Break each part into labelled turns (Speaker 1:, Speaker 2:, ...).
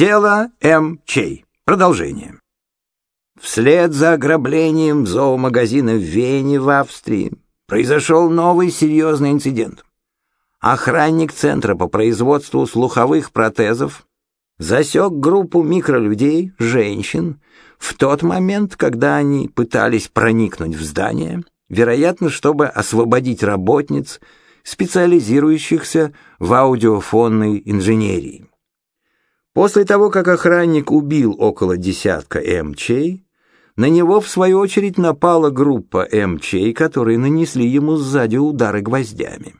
Speaker 1: Дело М. Чей. Продолжение. Вслед за ограблением зоомагазина в Вене в Австрии произошел новый серьезный инцидент. Охранник Центра по производству слуховых протезов засек группу микролюдей, женщин, в тот момент, когда они пытались проникнуть в здание, вероятно, чтобы освободить работниц, специализирующихся в аудиофонной инженерии. После того, как охранник убил около десятка МЧей, на него, в свою очередь, напала группа МЧей, которые нанесли ему сзади удары гвоздями.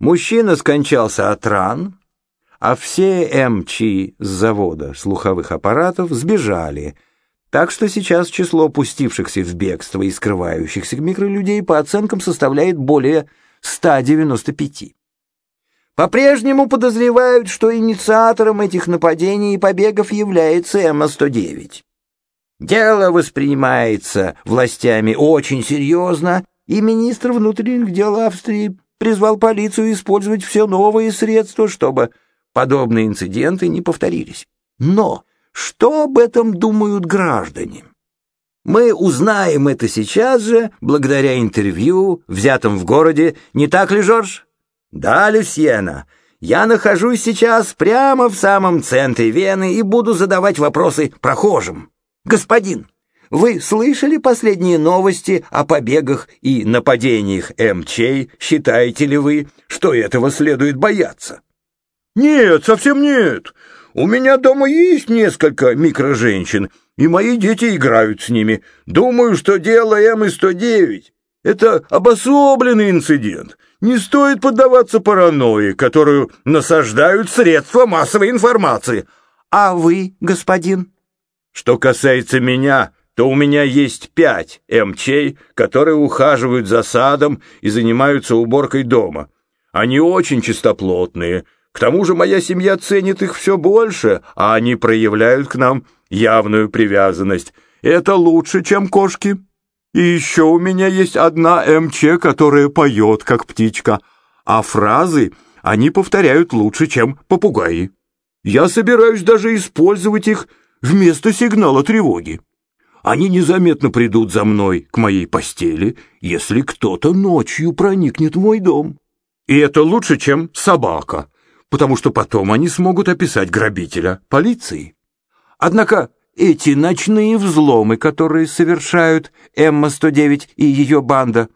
Speaker 1: Мужчина скончался от ран, а все МЧ с завода слуховых аппаратов сбежали, так что сейчас число пустившихся в бегство и скрывающихся микролюдей по оценкам составляет более 195. По-прежнему подозревают, что инициатором этих нападений и побегов является МА-109. Дело воспринимается властями очень серьезно, и министр внутренних дел Австрии призвал полицию использовать все новые средства, чтобы подобные инциденты не повторились. Но что об этом думают граждане? Мы узнаем это сейчас же, благодаря интервью, взятым в городе, не так ли, Жорж? Да, Люсьена, я нахожусь сейчас прямо в самом центре Вены и буду задавать вопросы прохожим. Господин, вы слышали последние новости о побегах и нападениях МЧ? Считаете ли вы, что этого следует бояться?
Speaker 2: Нет, совсем нет. У меня дома есть несколько микроженщин, и мои дети играют с ними. Думаю, что дело М-109 — это обособленный инцидент. Не стоит поддаваться паранойи, которую насаждают средства массовой информации.
Speaker 1: А вы, господин?
Speaker 2: Что касается меня, то у меня есть пять МЧей, которые ухаживают за садом и занимаются уборкой дома. Они очень чистоплотные. К тому же моя семья ценит их все больше, а они проявляют к нам явную привязанность. Это лучше, чем кошки. И еще у меня есть одна МЧ, которая поет, как птичка, а фразы они повторяют лучше, чем попугаи. Я собираюсь даже использовать их вместо сигнала тревоги. Они незаметно придут за мной к моей постели, если кто-то ночью проникнет в мой дом. И это лучше, чем собака, потому что потом они смогут описать грабителя полиции. Однако эти ночные взломы, которые совершают Эмма-109 и ее банда.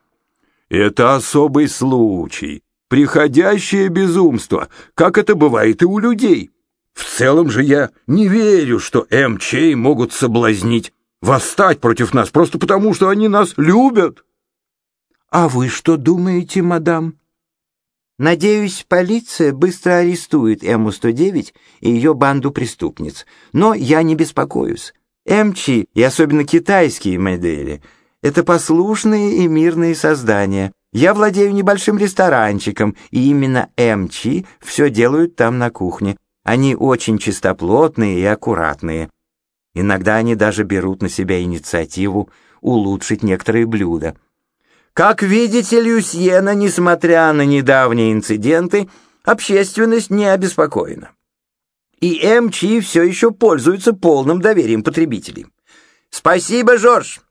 Speaker 2: Это особый случай, приходящее безумство, как это бывает и у людей. В целом же я не верю, что МЧ могут соблазнить, восстать против нас просто потому, что они нас любят.
Speaker 1: А вы что думаете, мадам? Надеюсь, полиция быстро арестует М-109 и ее банду преступниц. Но я не беспокоюсь. МЧ, и особенно китайские модели, это послушные и мирные создания. Я владею небольшим ресторанчиком, и именно МЧ все делают там на кухне. Они очень чистоплотные и аккуратные. Иногда они даже берут на себя инициативу улучшить некоторые блюда. Как видите, Люсьена, несмотря на недавние инциденты, общественность не обеспокоена. И МЧ все еще пользуется полным доверием потребителей. Спасибо, Жорж.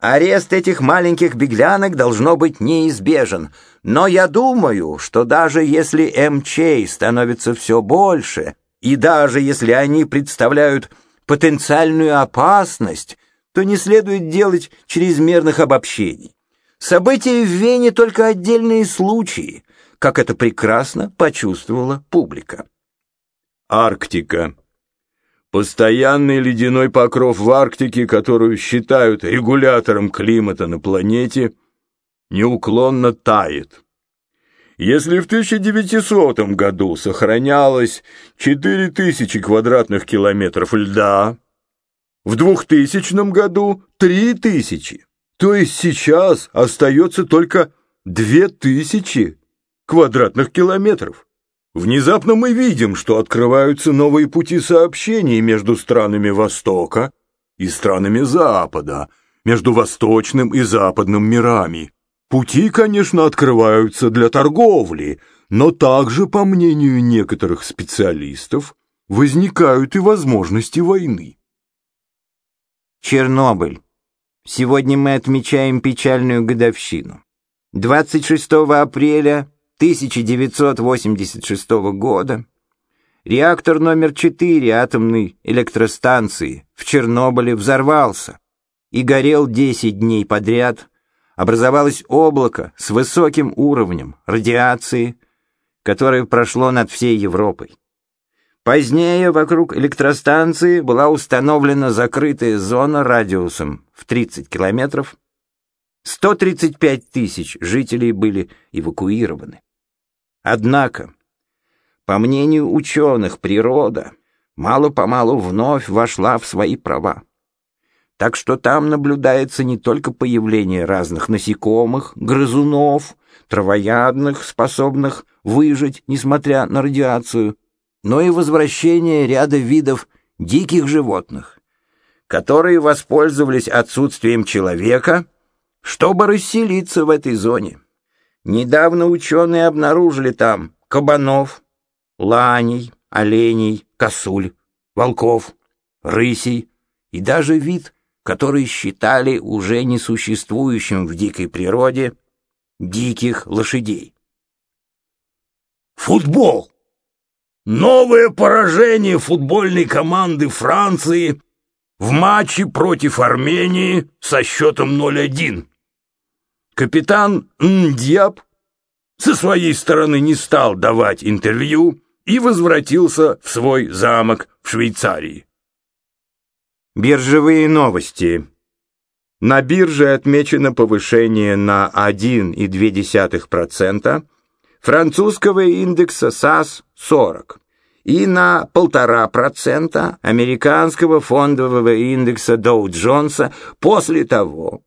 Speaker 1: Арест этих маленьких беглянок должно быть неизбежен, но я думаю, что даже если МЧ становится все больше, и даже если они представляют потенциальную опасность, то не следует делать чрезмерных обобщений. События в Вене только отдельные случаи, как это прекрасно почувствовала публика.
Speaker 2: Арктика. Постоянный ледяной покров в Арктике, которую считают регулятором климата на планете, неуклонно тает. Если в 1900 году сохранялось 4000 квадратных километров льда, в 2000 году 3000. То есть сейчас остается только две тысячи квадратных километров. Внезапно мы видим, что открываются новые пути сообщений между странами Востока и странами Запада, между Восточным и Западным мирами. Пути, конечно, открываются для торговли, но также, по мнению некоторых специалистов, возникают и возможности войны.
Speaker 1: Чернобыль. Сегодня мы отмечаем печальную годовщину. 26 апреля 1986 года реактор номер 4 атомной электростанции в Чернобыле взорвался и горел 10 дней подряд. Образовалось облако с высоким уровнем радиации, которое прошло над всей Европой. Позднее вокруг электростанции была установлена закрытая зона радиусом в 30 километров. 135 тысяч жителей были эвакуированы. Однако, по мнению ученых, природа мало-помалу вновь вошла в свои права. Так что там наблюдается не только появление разных насекомых, грызунов, травоядных, способных выжить, несмотря на радиацию, но и возвращение ряда видов диких животных, которые воспользовались отсутствием человека, чтобы расселиться в этой зоне. Недавно ученые обнаружили там кабанов, ланей, оленей, косуль, волков, рысей и даже вид, который считали уже несуществующим в дикой природе, диких лошадей.
Speaker 2: Футбол! Новое поражение футбольной команды Франции в матче против Армении со счетом 0-1. Капитан Ндьяб со своей стороны не стал давать интервью и возвратился в свой замок в Швейцарии.
Speaker 1: Биржевые новости. На бирже отмечено повышение на 1,2% французского индекса САС-40 и на 1,5% американского фондового индекса Доу-Джонса после того,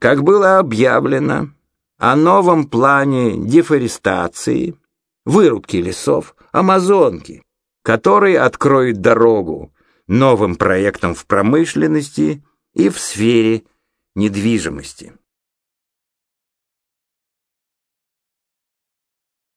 Speaker 1: как было объявлено о новом плане дефорестации, вырубки лесов Амазонки, который откроет дорогу новым проектам в промышленности и в сфере недвижимости.